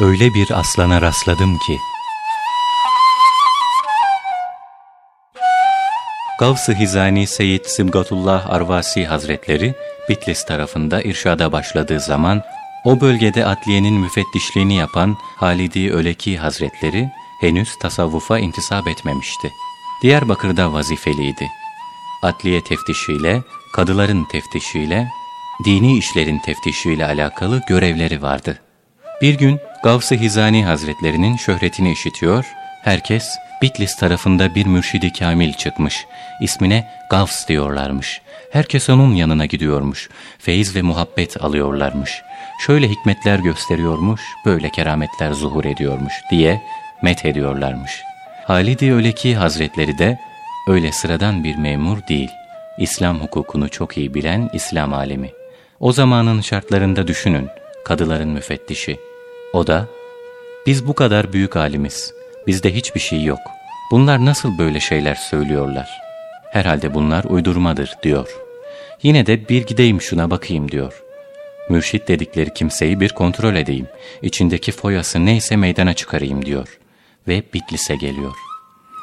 Öyle bir aslana rastladım ki. Gavs-ı Hizani Seyyid Simgatullah Arvasi Hazretleri Bitlis tarafında irşada başladığı zaman o bölgede adliyenin müfettişliğini yapan Halidi Öleki Hazretleri henüz tasavvufa intisap etmemişti. Diyarbakır'da vazifeliydi. Adliye teftişiyle, kadıların teftişiyle, dini işlerin teftişiyle alakalı görevleri vardı. Bir gün Gavs-ı Hizani Hazretlerinin şöhretini işitiyor, herkes Bitlis tarafında bir mürşidi kamil çıkmış, ismine Gavs diyorlarmış. Herkes onun yanına gidiyormuş, feyiz ve muhabbet alıyorlarmış. Şöyle hikmetler gösteriyormuş, böyle kerametler zuhur ediyormuş diye met ediyorlarmış. Halid-i Öleki Hazretleri de öyle sıradan bir memur değil. İslam hukukunu çok iyi bilen İslam alemi. O zamanın şartlarında düşünün, kadıların müfettişi. O da, biz bu kadar büyük alimiz, bizde hiçbir şey yok. Bunlar nasıl böyle şeyler söylüyorlar? Herhalde bunlar uydurmadır diyor. Yine de bir gideyim şuna bakayım diyor. Mürşit dedikleri kimseyi bir kontrol edeyim. İçindeki foyası neyse meydana çıkarayım diyor. Ve Bitlis'e geliyor.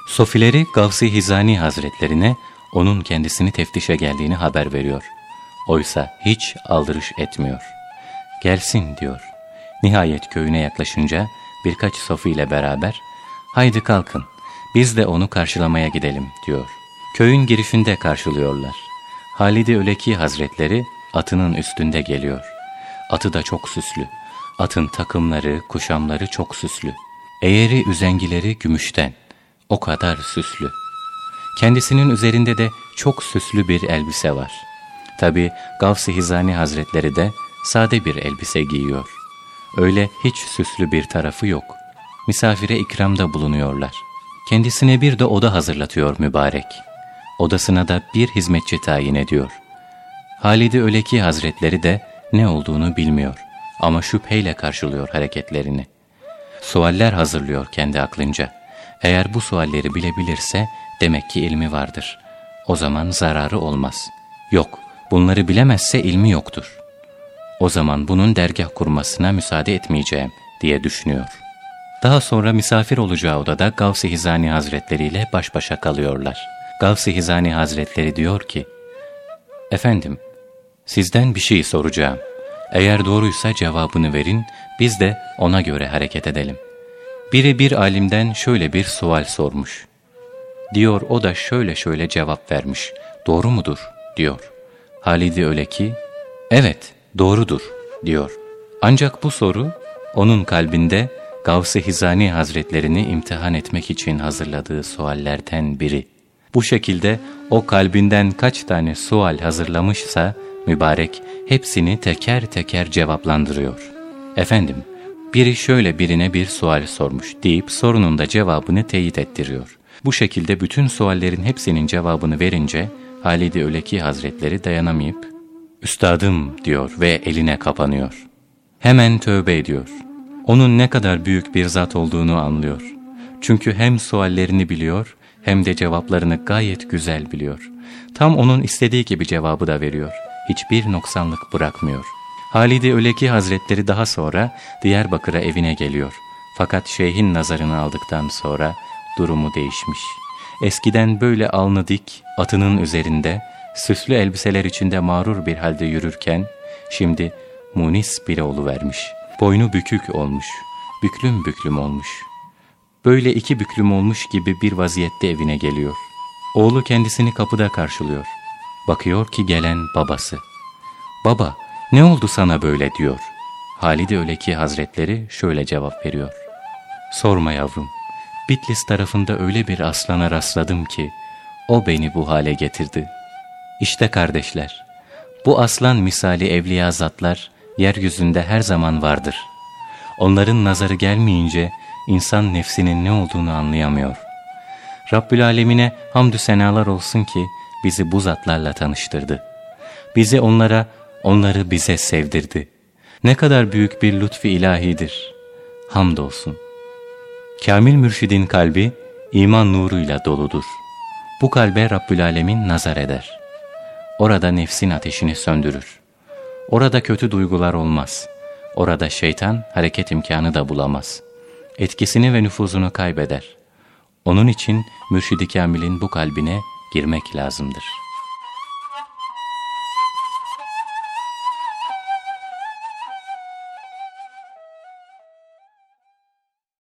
Sofileri Gavsi Hizani Hazretlerine onun kendisini teftişe geldiğini haber veriyor. Oysa hiç aldırış etmiyor. Gelsin diyor. Nihayet köyüne yaklaşınca birkaç Sofi ile beraber haydi kalkın biz de onu karşılamaya gidelim diyor. Köyün girişinde karşılıyorlar. Halide Öleki Hazretleri atının üstünde geliyor. Atı da çok süslü. Atın takımları, kuşamları çok süslü. Eğeri üzengileri gümüşten. O kadar süslü. Kendisinin üzerinde de çok süslü bir elbise var. Tabi Gavs-ı Hizani Hazretleri de sade bir elbise giyiyor. Öyle hiç süslü bir tarafı yok. Misafire ikramda bulunuyorlar. Kendisine bir de oda hazırlatıyor mübarek. Odasına da bir hizmetçi tayin ediyor. Halid-i Öleki Hazretleri de ne olduğunu bilmiyor ama şüpheyle karşılıyor hareketlerini. Sualler hazırlıyor kendi aklınca. Eğer bu sualleri bilebilirse demek ki ilmi vardır. O zaman zararı olmaz. Yok, bunları bilemezse ilmi yoktur. O zaman bunun dergah kurmasına müsaade etmeyeceğim diye düşünüyor. Daha sonra misafir olacağı odada Gavs-ı Hizani Hazretleri ile baş başa kalıyorlar. Gavs-ı Hizani Hazretleri diyor ki, Efendim, sizden bir şey soracağım. Eğer doğruysa cevabını verin, biz de ona göre hareket edelim. Biri bir alimden şöyle bir sual sormuş. Diyor o da şöyle şöyle cevap vermiş. Doğru mudur? diyor. Halidi öyle ki, evet doğrudur diyor. Ancak bu soru onun kalbinde Gavs-ı Hizani Hazretlerini imtihan etmek için hazırladığı suallerden biri. Bu şekilde o kalbinden kaç tane sual hazırlamışsa mübarek hepsini teker teker cevaplandırıyor. Efendim, biri şöyle birine bir sual sormuş deyip sorunun da cevabını teyit ettiriyor. Bu şekilde bütün suallerin hepsinin cevabını verince Halid-i Öleki Hazretleri dayanamayıp ''Üstadım'' diyor ve eline kapanıyor. Hemen tövbe ediyor. Onun ne kadar büyük bir zat olduğunu anlıyor. Çünkü hem suallerini biliyor hem de cevaplarını gayet güzel biliyor. Tam onun istediği gibi cevabı da veriyor. Hiçbir noksanlık bırakmıyor. Halide Öleki Hazretleri daha sonra Diyarbakır'a evine geliyor. Fakat şeyhin nazarını aldıktan sonra durumu değişmiş. Eskiden böyle alnı dik, atının üzerinde, süslü elbiseler içinde mağrur bir halde yürürken, şimdi munis biri vermiş. Boynu bükük olmuş, büklüm büklüm olmuş.'' Böyle iki büklüm olmuş gibi bir vaziyette evine geliyor. Oğlu kendisini kapıda karşılıyor. Bakıyor ki gelen babası. Baba ne oldu sana böyle diyor. Halide Öleki Hazretleri şöyle cevap veriyor. Sorma yavrum. Bitlis tarafında öyle bir aslana rastladım ki o beni bu hale getirdi. İşte kardeşler, bu aslan misali evliya zatlar yeryüzünde her zaman vardır. Onların nazarı gelmeyince insan nefsinin ne olduğunu anlayamıyor. Rabbül Alemine hamdü senalar olsun ki bizi bu zatlarla tanıştırdı. Bizi onlara, onları bize sevdirdi. Ne kadar büyük bir lütfi ilahidir. Hamdolsun. Kamil mürşidin kalbi iman nuruyla doludur. Bu kalbe Rabbül Alemin nazar eder. Orada nefsin ateşini söndürür. Orada kötü duygular olmaz. Orada şeytan hareket imkanı da bulamaz. Etkisini ve nüfuzunu kaybeder. Onun için mürşid-i kamilin bu kalbine girmek lazımdır.''